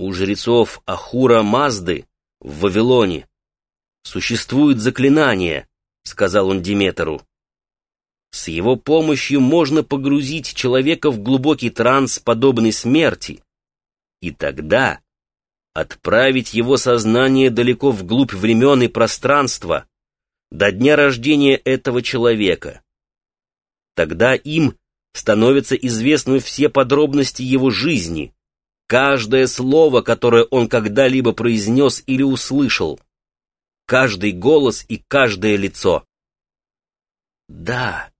У жрецов Ахура Мазды в Вавилоне существует заклинание, сказал он Диметру. С его помощью можно погрузить человека в глубокий транс, подобный смерти, и тогда отправить его сознание далеко вглубь времен и пространства, до дня рождения этого человека. Тогда им становятся известны все подробности его жизни, каждое слово, которое он когда-либо произнес или услышал, каждый голос и каждое лицо. «Да,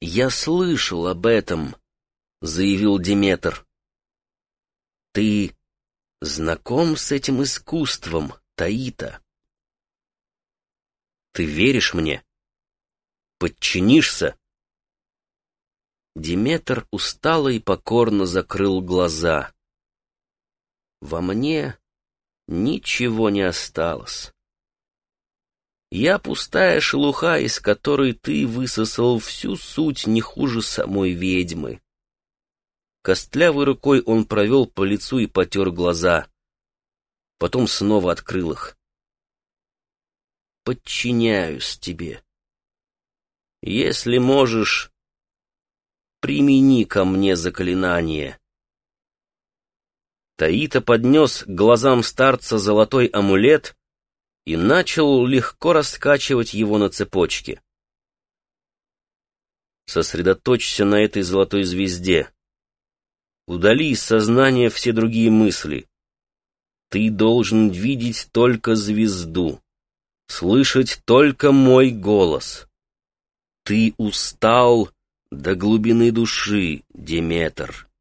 я слышал об этом», — заявил Диметр. «Ты знаком с этим искусством, Таита?» «Ты веришь мне? Подчинишься?» Диметр устало и покорно закрыл глаза. «Во мне ничего не осталось. Я пустая шелуха, из которой ты высосал всю суть не хуже самой ведьмы. Костлявой рукой он провел по лицу и потер глаза. Потом снова открыл их. «Подчиняюсь тебе. Если можешь, примени ко мне заклинание». Таита поднес к глазам старца золотой амулет и начал легко раскачивать его на цепочке. Сосредоточься на этой золотой звезде. Удали из сознания все другие мысли. Ты должен видеть только звезду, слышать только мой голос. Ты устал до глубины души, Деметр.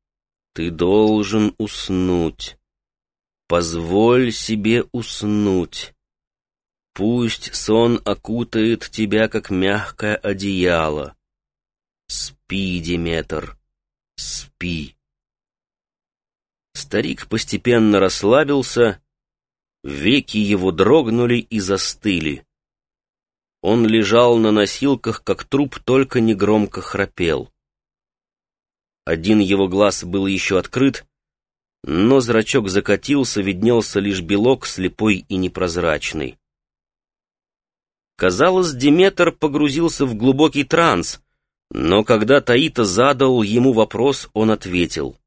Ты должен уснуть. Позволь себе уснуть. Пусть сон окутает тебя, как мягкое одеяло. Спи, Диметр, спи. Старик постепенно расслабился, веки его дрогнули и застыли. Он лежал на носилках, как труп, только негромко храпел. Один его глаз был еще открыт, но зрачок закатился, виднелся лишь белок, слепой и непрозрачный. Казалось, Диметр погрузился в глубокий транс, но когда Таита задал ему вопрос, он ответил.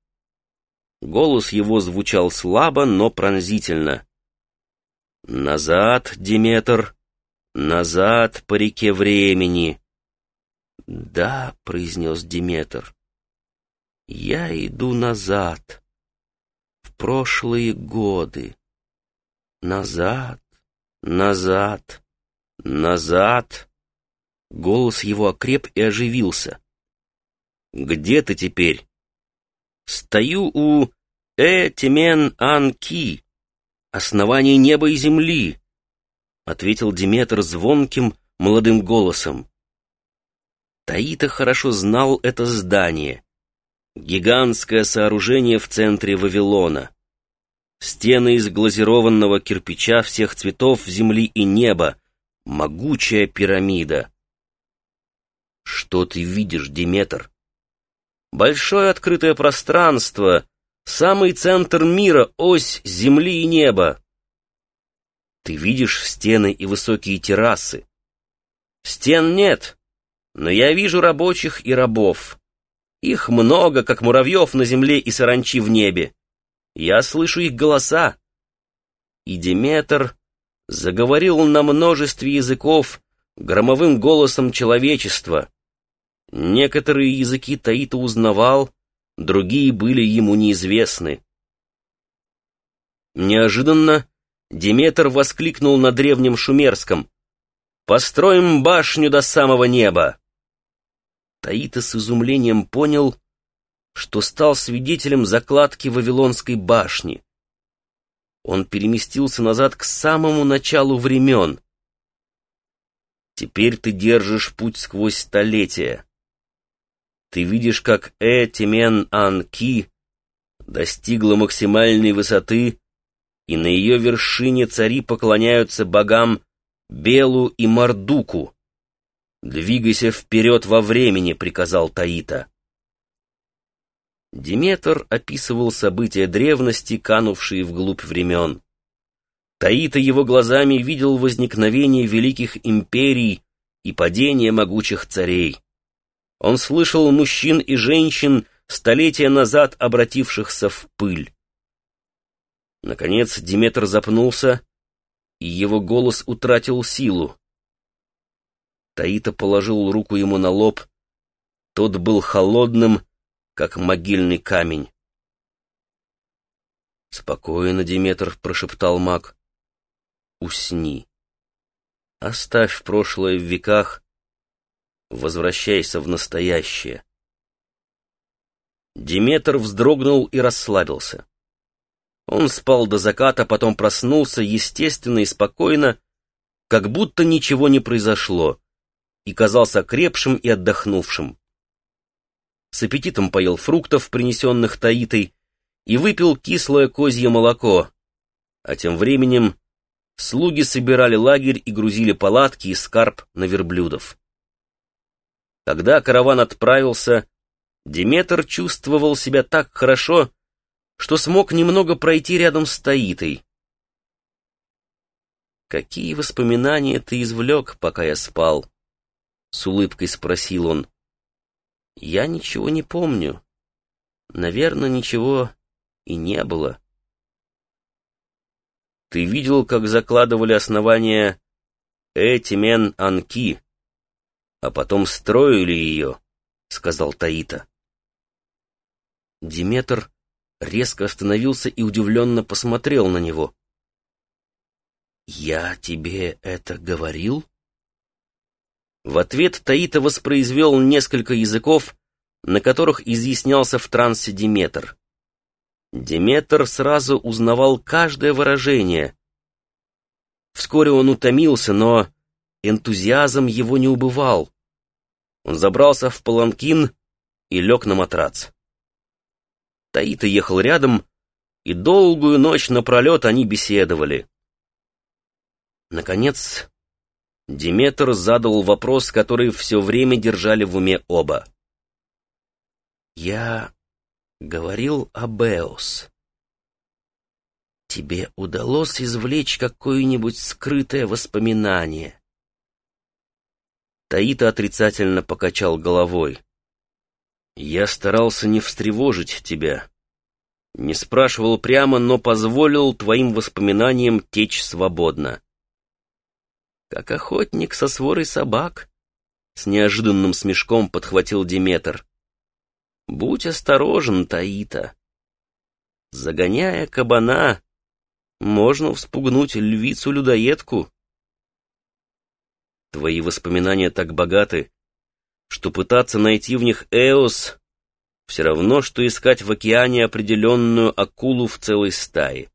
Голос его звучал слабо, но пронзительно. «Назад, Диметр, назад по реке времени!» «Да», — произнес Диметр, — «я иду назад, в прошлые годы, назад, назад». «Назад!» Голос его окреп и оживился. «Где ты теперь?» «Стою у Э-Темен-Ан-Ки, основания неба и земли», — ответил Диметр звонким молодым голосом. Таита хорошо знал это здание. Гигантское сооружение в центре Вавилона. Стены из глазированного кирпича всех цветов земли и неба, могучая пирамида. Что ты видишь, Диметр? Большое открытое пространство, самый центр мира, ось земли и неба. Ты видишь стены и высокие террасы. Стен нет, но я вижу рабочих и рабов. Их много, как муравьев на земле и саранчи в небе. Я слышу их голоса. И Диметр заговорил на множестве языков громовым голосом человечества. Некоторые языки Таита узнавал, другие были ему неизвестны. Неожиданно Диметр воскликнул на древнем шумерском «Построим башню до самого неба!» Таита с изумлением понял, что стал свидетелем закладки Вавилонской башни. Он переместился назад к самому началу времен. Теперь ты держишь путь сквозь столетия. Ты видишь, как Э Тимен Ан Ки достигла максимальной высоты, и на ее вершине цари поклоняются богам Белу и Мардуку. «Двигайся вперед во времени», — приказал Таита. Диметр описывал события древности, канувшие вглубь времен. Таита его глазами видел возникновение великих империй и падение могучих царей. Он слышал мужчин и женщин, столетия назад обратившихся в пыль. Наконец Диметр запнулся, и его голос утратил силу. Таита положил руку ему на лоб. Тот был холодным, как могильный камень. «Спокойно, Диметр», — прошептал маг. «Усни. Оставь прошлое в веках, возвращайся в настоящее». Диметр вздрогнул и расслабился. Он спал до заката, потом проснулся естественно и спокойно, как будто ничего не произошло, и казался крепшим и отдохнувшим. С аппетитом поел фруктов, принесенных Таитой, и выпил кислое козье молоко, а тем временем слуги собирали лагерь и грузили палатки и скарб на верблюдов. Когда караван отправился, Диметр чувствовал себя так хорошо, что смог немного пройти рядом с Таитой. «Какие воспоминания ты извлек, пока я спал?» — с улыбкой спросил он. «Я ничего не помню. Наверное, ничего и не было». «Ты видел, как закладывали основания Этимен Анки, а потом строили ее?» — сказал Таита. Диметр резко остановился и удивленно посмотрел на него. «Я тебе это говорил?» В ответ Таита воспроизвел несколько языков, на которых изъяснялся в трансе Диметр. Диметр сразу узнавал каждое выражение. Вскоре он утомился, но энтузиазм его не убывал. Он забрался в паланкин и лег на матрац. Таита ехал рядом, и долгую ночь напролет они беседовали. Наконец, Диметр задал вопрос, который все время держали в уме оба. «Я говорил об Эос. Тебе удалось извлечь какое-нибудь скрытое воспоминание?» Таита отрицательно покачал головой. Я старался не встревожить тебя. Не спрашивал прямо, но позволил твоим воспоминаниям течь свободно. Как охотник со сворой собак, с неожиданным смешком подхватил Диметр. Будь осторожен, Таита. Загоняя кабана, можно вспугнуть львицу-людоедку. Твои воспоминания так богаты, что пытаться найти в них Эос все равно, что искать в океане определенную акулу в целой стае.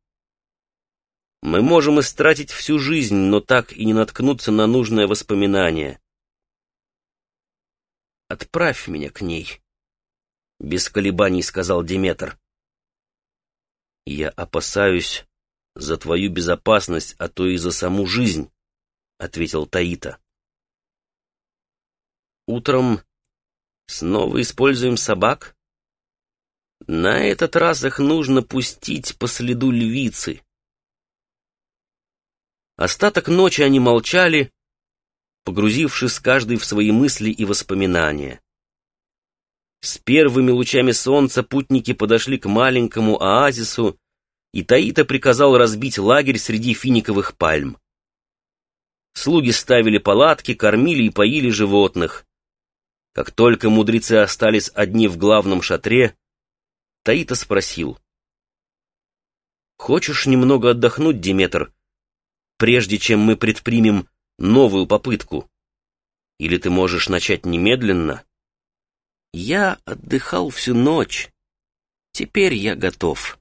Мы можем истратить всю жизнь, но так и не наткнуться на нужное воспоминание. «Отправь меня к ней», — без колебаний сказал Диметр. «Я опасаюсь за твою безопасность, а то и за саму жизнь», — ответил Таита. Утром снова используем собак? На этот раз их нужно пустить по следу львицы. Остаток ночи они молчали, погрузившись каждый в свои мысли и воспоминания. С первыми лучами солнца путники подошли к маленькому оазису, и Таита приказал разбить лагерь среди финиковых пальм. Слуги ставили палатки, кормили и поили животных. Как только мудрецы остались одни в главном шатре, Таита спросил. «Хочешь немного отдохнуть, Диметр, прежде чем мы предпримем новую попытку? Или ты можешь начать немедленно?» «Я отдыхал всю ночь. Теперь я готов».